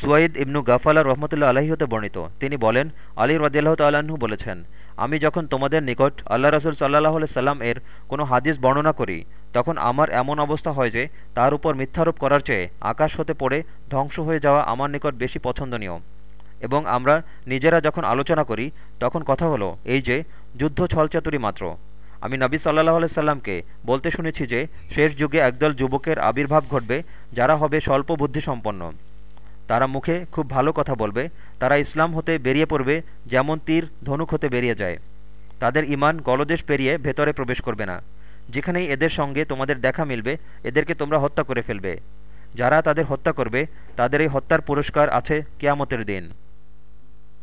সুয়াইদ ইবনু গাফালা রহমতুল্লা আলাহি হতে বর্ণিত। তিনি বলেন, আলী রদিয়াল্লাহ তাল্লাহ্ন বলেছেন, আমি যখন তোমাদের নিকট আল্লাহ রসুল সাল্লাহ সাল্লাম এর কোনো হাদিস বর্ণনা করি, তখন আমার এমন অবস্থা হয় যে, তার উপর মিথ্যারোপ করার চেয়ে আকাশ হতে পড়ে ধ্বংস হয়ে যাওয়া আমার নিকট বেশি পছন্দনীয়। এবং আমরা নিজেরা যখন আলোচনা করি, তখন কথা হলো এই যে, যুদ্ধ ছলচাতুরি মাত্র। আমি নবী সাল্লাহ সাল্লামকে বলতে শুনেছি যে, শেষ যুগে একদল যুবকের আবির্ভাব ঘটবে যারা হবে স্বল্প বুদ্ধিসম্পন্ন। তারা মুখে খুব ভালো কথা বলবে, তারা ইসলাম হতে বেরিয়ে পড়বে যেমন তীর ধনুক হতে বেরিয়ে যায়। তাদের ইমান গলদেশ পেরিয়ে ভেতরে প্রবেশ করবে না। যেখানেই এদের সঙ্গে তোমাদের দেখা মিলবে, এদেরকে তোমরা হত্যা করে ফেলবে। যারা তাদের হত্যা করবে, তাদের এই হত্যার পুরস্কার আছে কেয়ামতের দিন।